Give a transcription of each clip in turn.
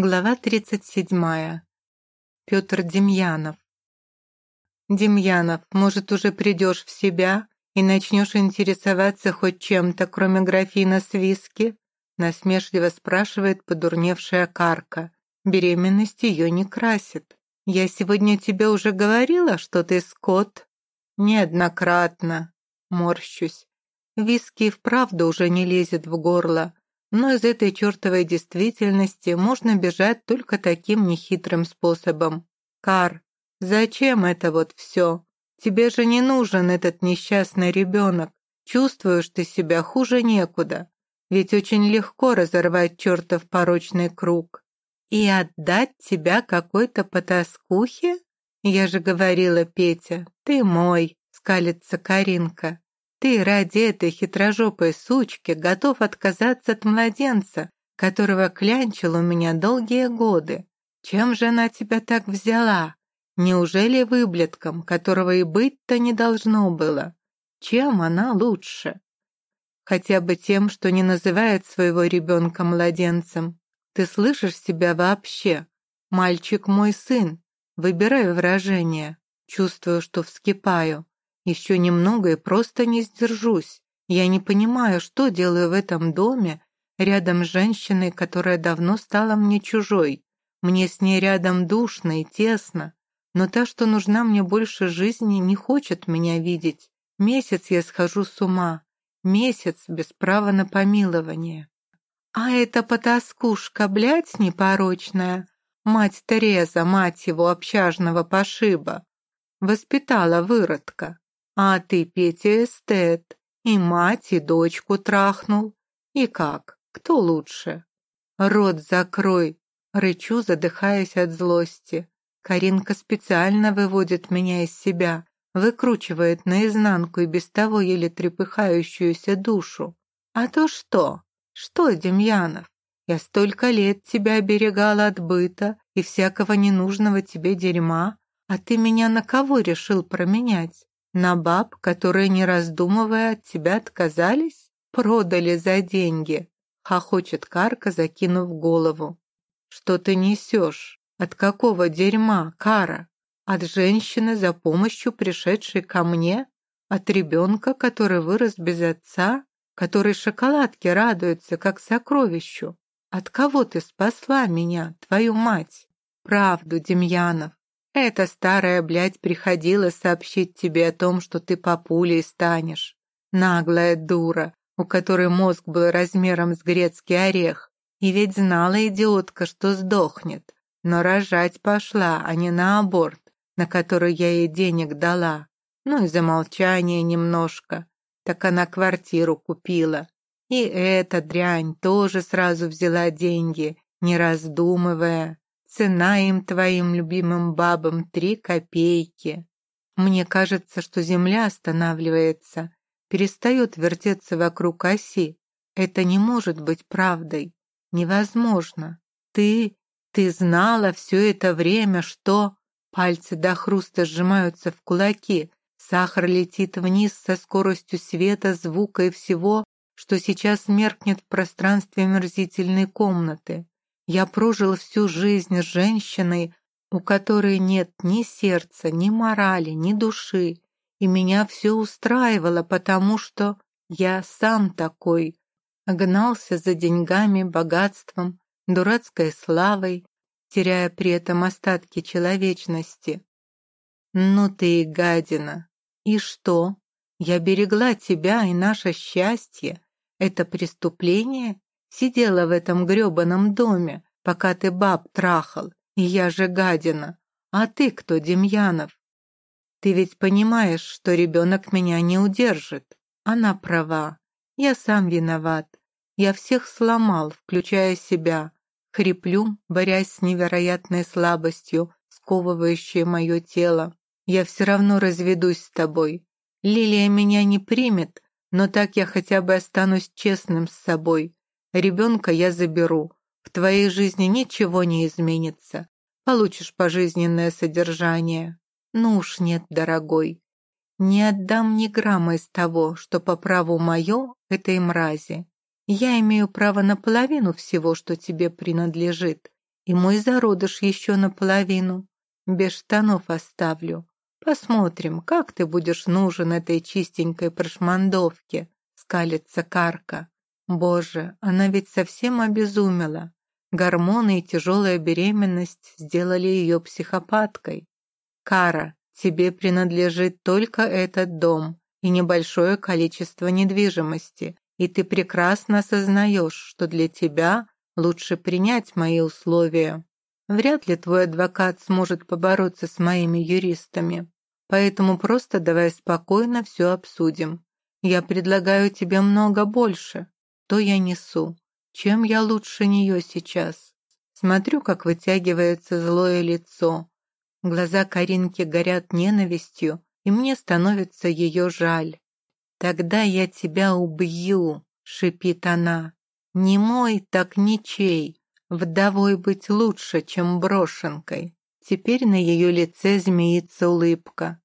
Глава 37. Петр Демьянов. «Демьянов, может, уже придешь в себя и начнешь интересоваться хоть чем-то, кроме графина с виски?» Насмешливо спрашивает подурневшая Карка. Беременность ее не красит. «Я сегодня тебе уже говорила, что ты скот?» «Неоднократно». Морщусь. Виски и вправду уже не лезет в горло. Но из этой чертовой действительности можно бежать только таким нехитрым способом. Кар, зачем это вот все? Тебе же не нужен этот несчастный ребенок. Чувствуешь ты себя хуже некуда. Ведь очень легко разорвать чертов порочный круг. И отдать тебя какой-то потаскухе? Я же говорила, Петя, ты мой, скалится Каринка. Ты ради этой хитрожопой сучки готов отказаться от младенца, которого клянчил у меня долгие годы. Чем же она тебя так взяла? Неужели выблетком, которого и быть-то не должно было? Чем она лучше? Хотя бы тем, что не называет своего ребенка младенцем. Ты слышишь себя вообще? Мальчик мой сын. Выбирай выражение. Чувствую, что вскипаю. Еще немного и просто не сдержусь. Я не понимаю, что делаю в этом доме, рядом с женщиной, которая давно стала мне чужой. Мне с ней рядом душно и тесно, но та, что нужна мне больше жизни, не хочет меня видеть. Месяц я схожу с ума, месяц без права на помилование. А эта потаскушка, блядь, непорочная, мать Тереза, мать его общажного пошиба, воспитала выродка. А ты, Петя, эстет. И мать, и дочку трахнул. И как? Кто лучше? Рот закрой. Рычу, задыхаясь от злости. Каринка специально выводит меня из себя, выкручивает наизнанку и без того еле трепыхающуюся душу. А то что? Что, Демьянов? Я столько лет тебя оберегала от быта и всякого ненужного тебе дерьма, а ты меня на кого решил променять? На баб, которые, не раздумывая, от тебя отказались? Продали за деньги?» Хохочет Карка, закинув голову. «Что ты несешь? От какого дерьма, Кара? От женщины за помощью, пришедшей ко мне? От ребенка, который вырос без отца? Который шоколадке радуется, как сокровищу? От кого ты спасла меня, твою мать? Правду, Демьянов. Эта старая, блядь, приходила сообщить тебе о том, что ты папулей станешь. Наглая дура, у которой мозг был размером с грецкий орех. И ведь знала идиотка, что сдохнет. Но рожать пошла, а не на аборт, на который я ей денег дала. Ну и за молчание немножко. Так она квартиру купила. И эта дрянь тоже сразу взяла деньги, не раздумывая. Цена им, твоим любимым бабам, три копейки. Мне кажется, что земля останавливается, перестает вертеться вокруг оси. Это не может быть правдой. Невозможно. Ты, ты знала все это время, что... Пальцы до хруста сжимаются в кулаки. Сахар летит вниз со скоростью света, звука и всего, что сейчас меркнет в пространстве мерзительной комнаты. Я прожил всю жизнь с женщиной, у которой нет ни сердца, ни морали, ни души, и меня все устраивало, потому что я сам такой, гнался за деньгами, богатством, дурацкой славой, теряя при этом остатки человечности. Ну ты и гадина. И что? Я берегла тебя и наше счастье. Это преступление? Сидела в этом грёбаном доме, пока ты баб трахал, и я же гадина. А ты кто, Демьянов? Ты ведь понимаешь, что ребенок меня не удержит. Она права. Я сам виноват. Я всех сломал, включая себя. Хриплю, борясь с невероятной слабостью, сковывающей мое тело. Я все равно разведусь с тобой. Лилия меня не примет, но так я хотя бы останусь честным с собой. Ребенка я заберу. В твоей жизни ничего не изменится. Получишь пожизненное содержание. Ну уж нет, дорогой. Не отдам ни грамма из того, что по праву мое этой мрази. Я имею право на половину всего, что тебе принадлежит, И мой зародыш еще наполовину. Без штанов оставлю. Посмотрим, как ты будешь нужен этой чистенькой прошмандовке, скалится Карка. Боже, она ведь совсем обезумела. Гормоны и тяжелая беременность сделали ее психопаткой. Кара, тебе принадлежит только этот дом и небольшое количество недвижимости, и ты прекрасно осознаешь, что для тебя лучше принять мои условия. Вряд ли твой адвокат сможет побороться с моими юристами. Поэтому просто давай спокойно все обсудим. Я предлагаю тебе много больше. То я несу. Чем я лучше нее сейчас? Смотрю, как вытягивается злое лицо. Глаза Каринки горят ненавистью, и мне становится ее жаль. «Тогда я тебя убью», — шипит она. «Не мой, так ничей. Вдовой быть лучше, чем брошенкой». Теперь на ее лице змеится улыбка.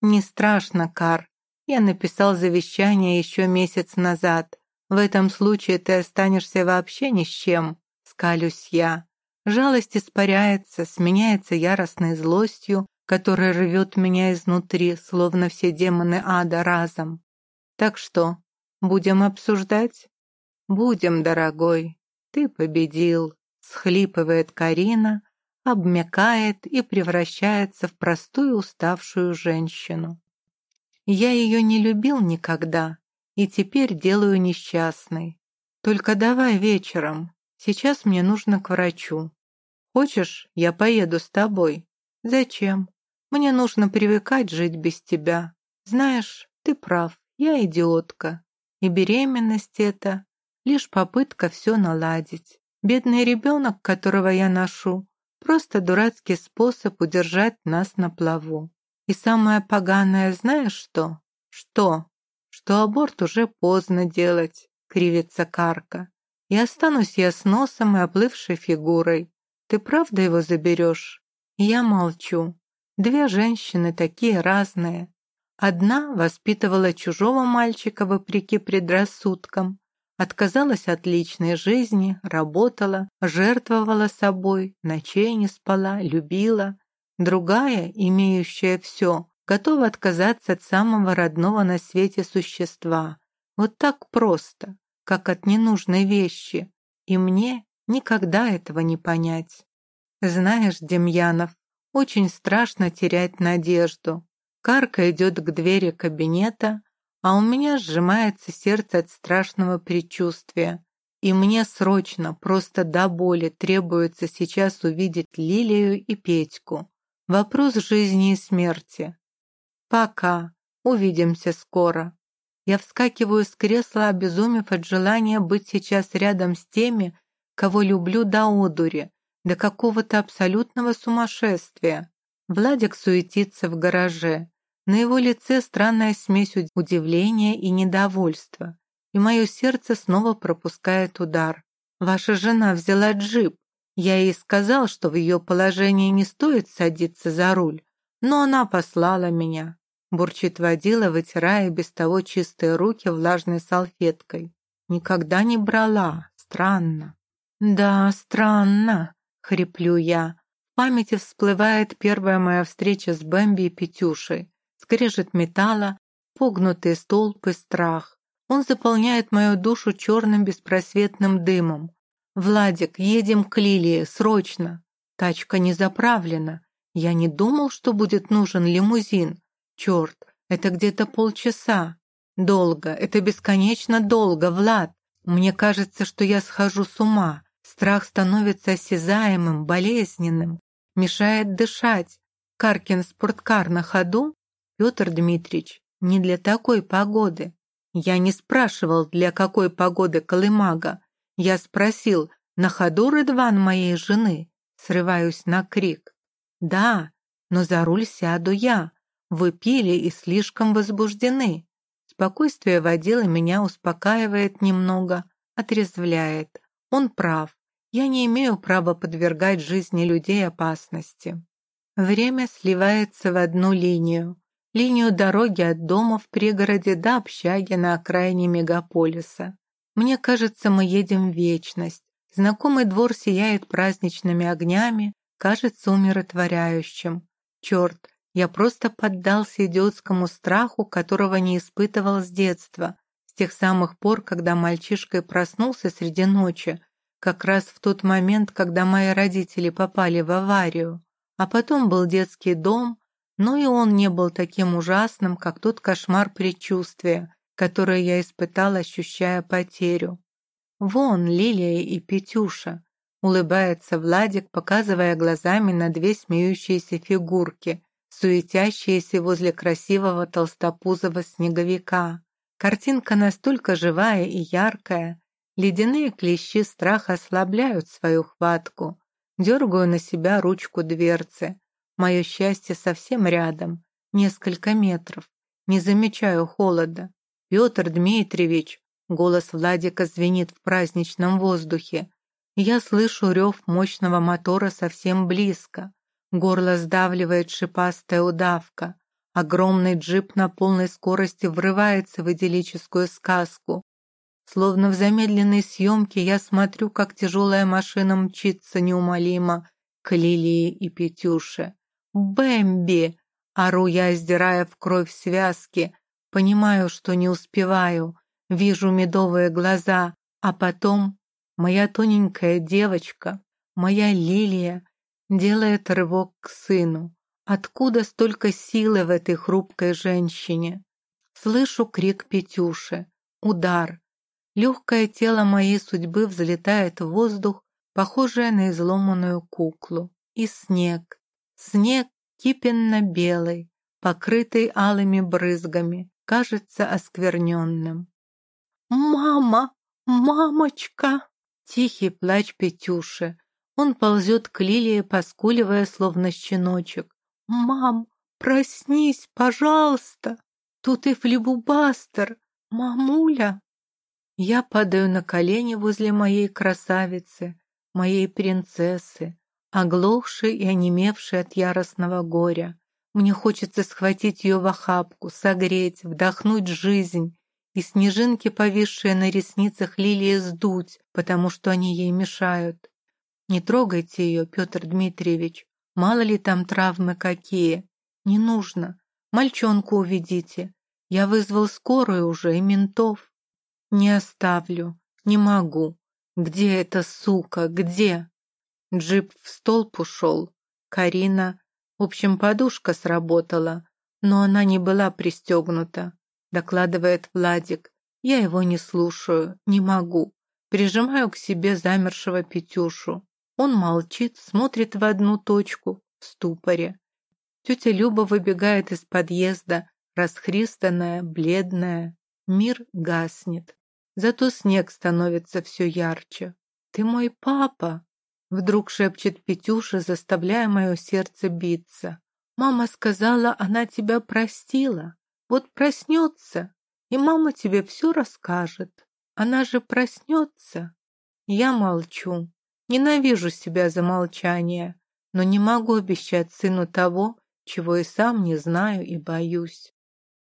«Не страшно, Кар. Я написал завещание еще месяц назад. В этом случае ты останешься вообще ни с чем», — скалюсь я. Жалость испаряется, сменяется яростной злостью, которая рвет меня изнутри, словно все демоны ада разом. Так что, будем обсуждать? Будем, дорогой. Ты победил. Схлипывает Карина, обмякает и превращается в простую уставшую женщину. Я ее не любил никогда и теперь делаю несчастной. Только давай вечером. Сейчас мне нужно к врачу. Хочешь, я поеду с тобой? Зачем? Мне нужно привыкать жить без тебя. Знаешь, ты прав. Я идиотка. И беременность это лишь попытка все наладить. Бедный ребенок, которого я ношу, просто дурацкий способ удержать нас на плаву. И самое поганое, знаешь что? Что? Что аборт уже поздно делать, кривится Карка. И останусь я с носом и оплывшей фигурой. Ты правда его заберешь? Я молчу. Две женщины такие разные. Одна воспитывала чужого мальчика вопреки предрассудкам, отказалась от личной жизни, работала, жертвовала собой, ночей не спала, любила. Другая, имеющая все, готова отказаться от самого родного на свете существа. Вот так просто, как от ненужной вещи. И мне никогда этого не понять. Знаешь, Демьянов, очень страшно терять надежду. Карка идет к двери кабинета, а у меня сжимается сердце от страшного предчувствия. И мне срочно, просто до боли, требуется сейчас увидеть Лилию и Петьку. Вопрос жизни и смерти. Пока. Увидимся скоро. Я вскакиваю с кресла, обезумев от желания быть сейчас рядом с теми, кого люблю до одури, до какого-то абсолютного сумасшествия. Владик суетится в гараже. На его лице странная смесь удивления и недовольства, и мое сердце снова пропускает удар. Ваша жена взяла джип. Я ей сказал, что в ее положении не стоит садиться за руль, но она послала меня. Бурчит водила, вытирая без того чистые руки влажной салфеткой. Никогда не брала. Странно. Да, странно, хриплю я. В памяти всплывает первая моя встреча с Бэмби и Петюшей скрежет металла, погнутые столбы, страх. Он заполняет мою душу черным беспросветным дымом. «Владик, едем к Лилии, срочно!» Тачка не заправлена. Я не думал, что будет нужен лимузин. Черт, это где-то полчаса. Долго, это бесконечно долго, Влад. Мне кажется, что я схожу с ума. Страх становится осязаемым, болезненным, мешает дышать. Каркин спорткар на ходу? Петр Дмитриевич, не для такой погоды. Я не спрашивал, для какой погоды колымага. Я спросил, на ходу Рыдван моей жены. Срываюсь на крик. Да, но за руль сяду я. Вы пили и слишком возбуждены. Спокойствие водила меня успокаивает немного, отрезвляет. Он прав. Я не имею права подвергать жизни людей опасности. Время сливается в одну линию линию дороги от дома в пригороде до общаги на окраине мегаполиса. Мне кажется, мы едем в вечность. Знакомый двор сияет праздничными огнями, кажется умиротворяющим. Черт, я просто поддался идиотскому страху, которого не испытывал с детства, с тех самых пор, когда мальчишкой проснулся среди ночи, как раз в тот момент, когда мои родители попали в аварию. А потом был детский дом, но и он не был таким ужасным, как тот кошмар предчувствия, который я испытал, ощущая потерю. «Вон Лилия и Петюша», — улыбается Владик, показывая глазами на две смеющиеся фигурки, суетящиеся возле красивого толстопузого снеговика. Картинка настолько живая и яркая, ледяные клещи страха ослабляют свою хватку. Дергаю на себя ручку дверцы. Мое счастье совсем рядом, несколько метров. Не замечаю холода. Петр Дмитриевич, Голос Владика звенит в праздничном воздухе. Я слышу рев мощного мотора совсем близко. Горло сдавливает шипастая удавка. Огромный джип на полной скорости врывается в идиллическую сказку. Словно в замедленной съемке я смотрю, как тяжелая машина мчится неумолимо к Лилии и Петюше. «Бэмби!» — ору я, сдирая в кровь связки. Понимаю, что не успеваю вижу медовые глаза, а потом моя тоненькая девочка, моя лилия, делает рывок к сыну. Откуда столько силы в этой хрупкой женщине? Слышу крик Петюши, удар. Легкое тело моей судьбы взлетает в воздух, похожее на изломанную куклу. И снег. Снег кипенно-белый, покрытый алыми брызгами, кажется оскверненным. «Мама! Мамочка!» Тихий плач Петюши. Он ползет к Лилии, поскуливая, словно щеночек. «Мам, проснись, пожалуйста! Тут и флебубастер! Мамуля!» Я падаю на колени возле моей красавицы, моей принцессы, оглохшей и онемевшей от яростного горя. Мне хочется схватить ее в охапку, согреть, вдохнуть жизнь, и снежинки, повисшие на ресницах лилии, сдуть, потому что они ей мешают. Не трогайте ее, Петр Дмитриевич, мало ли там травмы какие. Не нужно. Мальчонку уведите. Я вызвал скорую уже и ментов. Не оставлю, не могу. Где эта сука, где? Джип в столб ушел. Карина, в общем, подушка сработала, но она не была пристегнута докладывает Владик. Я его не слушаю, не могу. Прижимаю к себе замершего Петюшу. Он молчит, смотрит в одну точку, в ступоре. Тетя Люба выбегает из подъезда, расхристанная, бледная. Мир гаснет. Зато снег становится все ярче. «Ты мой папа!» Вдруг шепчет Петюша, заставляя мое сердце биться. «Мама сказала, она тебя простила. Вот проснется, и мама тебе все расскажет. Она же проснется. Я молчу. Ненавижу себя за молчание, но не могу обещать сыну того, чего и сам не знаю и боюсь.